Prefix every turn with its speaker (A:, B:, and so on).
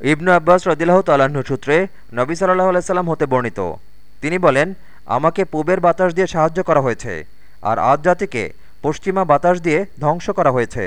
A: ইবনু আব্বাস রদিল্লাহ তালাহ্ন সূত্রে নবী সাল্লাহ আলাইসাল্লাম হতে বর্ণিত। তিনি বলেন, আমাকে পূবের বাতাস দিয়ে সাহায্য করা হয়েছে, আর আজ জাতিকে পশ্চিমা বাতাস দিয়ে ধ্বংস করা হয়েছে।